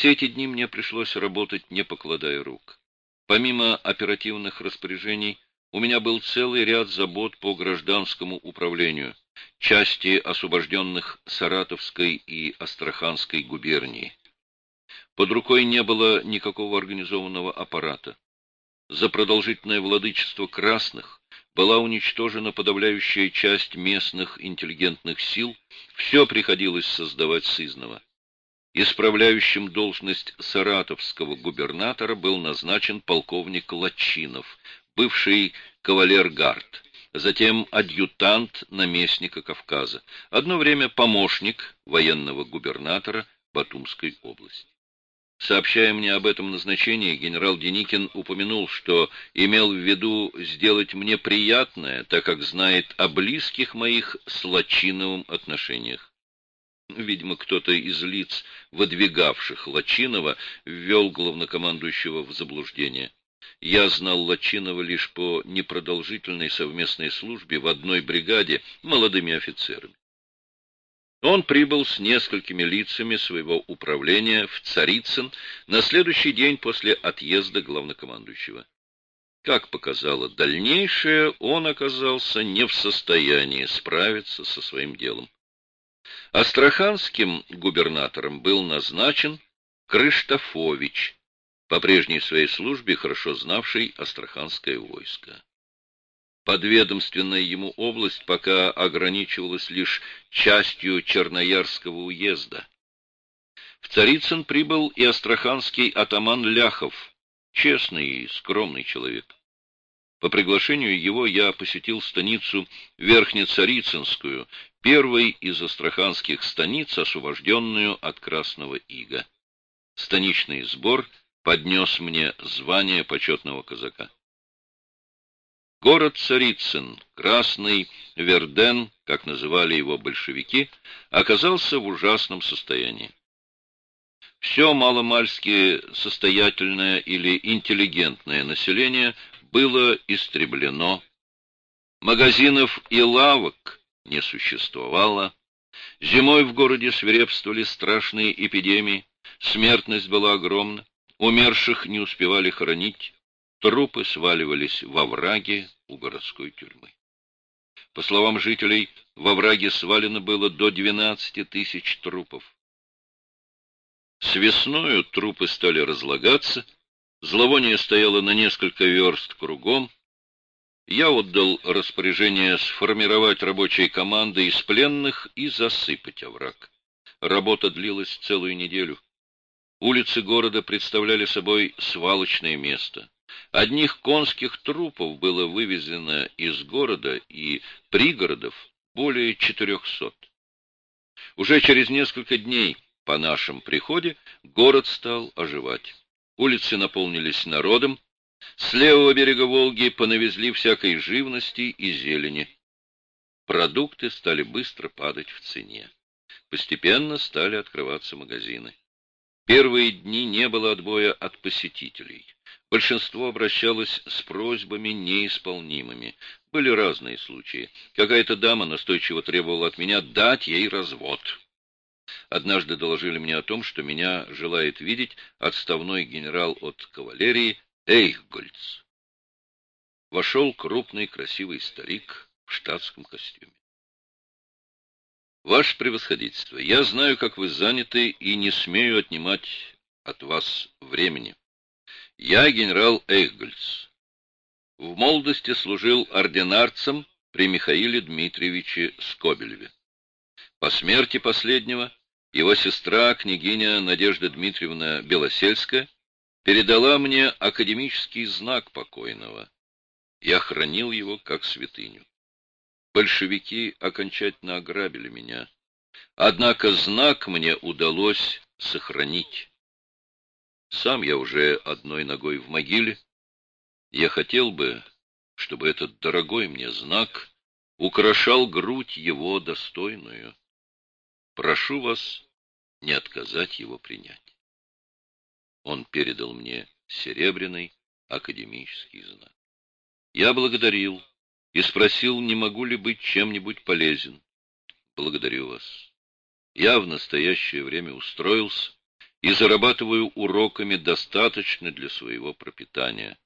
Все эти дни мне пришлось работать, не покладая рук. Помимо оперативных распоряжений, у меня был целый ряд забот по гражданскому управлению, части освобожденных Саратовской и Астраханской губернии. Под рукой не было никакого организованного аппарата. За продолжительное владычество красных была уничтожена подавляющая часть местных интеллигентных сил, все приходилось создавать сызново. Исправляющим должность саратовского губернатора был назначен полковник Лачинов, бывший кавалергард, затем адъютант наместника Кавказа, одно время помощник военного губернатора Батумской области. Сообщая мне об этом назначении, генерал Деникин упомянул, что имел в виду сделать мне приятное, так как знает о близких моих с Лачиновым отношениях. Видимо, кто-то из лиц, выдвигавших Лачинова, ввел главнокомандующего в заблуждение. Я знал Лачинова лишь по непродолжительной совместной службе в одной бригаде молодыми офицерами. Он прибыл с несколькими лицами своего управления в Царицын на следующий день после отъезда главнокомандующего. Как показало дальнейшее, он оказался не в состоянии справиться со своим делом. Астраханским губернатором был назначен Крыштофович, по прежней своей службе хорошо знавший астраханское войско. Подведомственная ему область пока ограничивалась лишь частью Черноярского уезда. В Царицын прибыл и астраханский атаман Ляхов, честный и скромный человек. По приглашению его я посетил станицу Верхнецарицынскую, первой из астраханских станиц, освобожденную от Красного Ига. Станичный сбор поднес мне звание почетного казака. Город Царицын, Красный Верден, как называли его большевики, оказался в ужасном состоянии. Все маломальски состоятельное или интеллигентное население было истреблено. Магазинов и лавок не существовало. Зимой в городе свирепствовали страшные эпидемии, смертность была огромна, умерших не успевали хоронить. Трупы сваливались во враги у городской тюрьмы. По словам жителей, во враге свалено было до 12 тысяч трупов. С весною трупы стали разлагаться, зловоние стояло на несколько верст кругом. Я отдал распоряжение сформировать рабочие команды из пленных и засыпать овраг. Работа длилась целую неделю. Улицы города представляли собой свалочное место. Одних конских трупов было вывезено из города и пригородов более четырехсот. Уже через несколько дней по нашем приходе город стал оживать. Улицы наполнились народом, с левого берега Волги понавезли всякой живности и зелени. Продукты стали быстро падать в цене. Постепенно стали открываться магазины. Первые дни не было отбоя от посетителей. Большинство обращалось с просьбами неисполнимыми. Были разные случаи. Какая-то дама настойчиво требовала от меня дать ей развод. Однажды доложили мне о том, что меня желает видеть отставной генерал от кавалерии Эйхгольц. Вошел крупный красивый старик в штатском костюме. Ваше превосходительство, я знаю, как вы заняты, и не смею отнимать от вас времени. Я генерал Эйхгольц. В молодости служил ординарцем при Михаиле Дмитриевиче Скобелеве. По смерти последнего его сестра, княгиня Надежда Дмитриевна Белосельская, передала мне академический знак покойного. Я хранил его как святыню. Большевики окончательно ограбили меня. Однако знак мне удалось сохранить. Сам я уже одной ногой в могиле. Я хотел бы, чтобы этот дорогой мне знак украшал грудь его достойную. Прошу вас не отказать его принять. Он передал мне серебряный академический знак. Я благодарил и спросил, не могу ли быть чем-нибудь полезен. Благодарю вас. Я в настоящее время устроился и зарабатываю уроками достаточно для своего пропитания.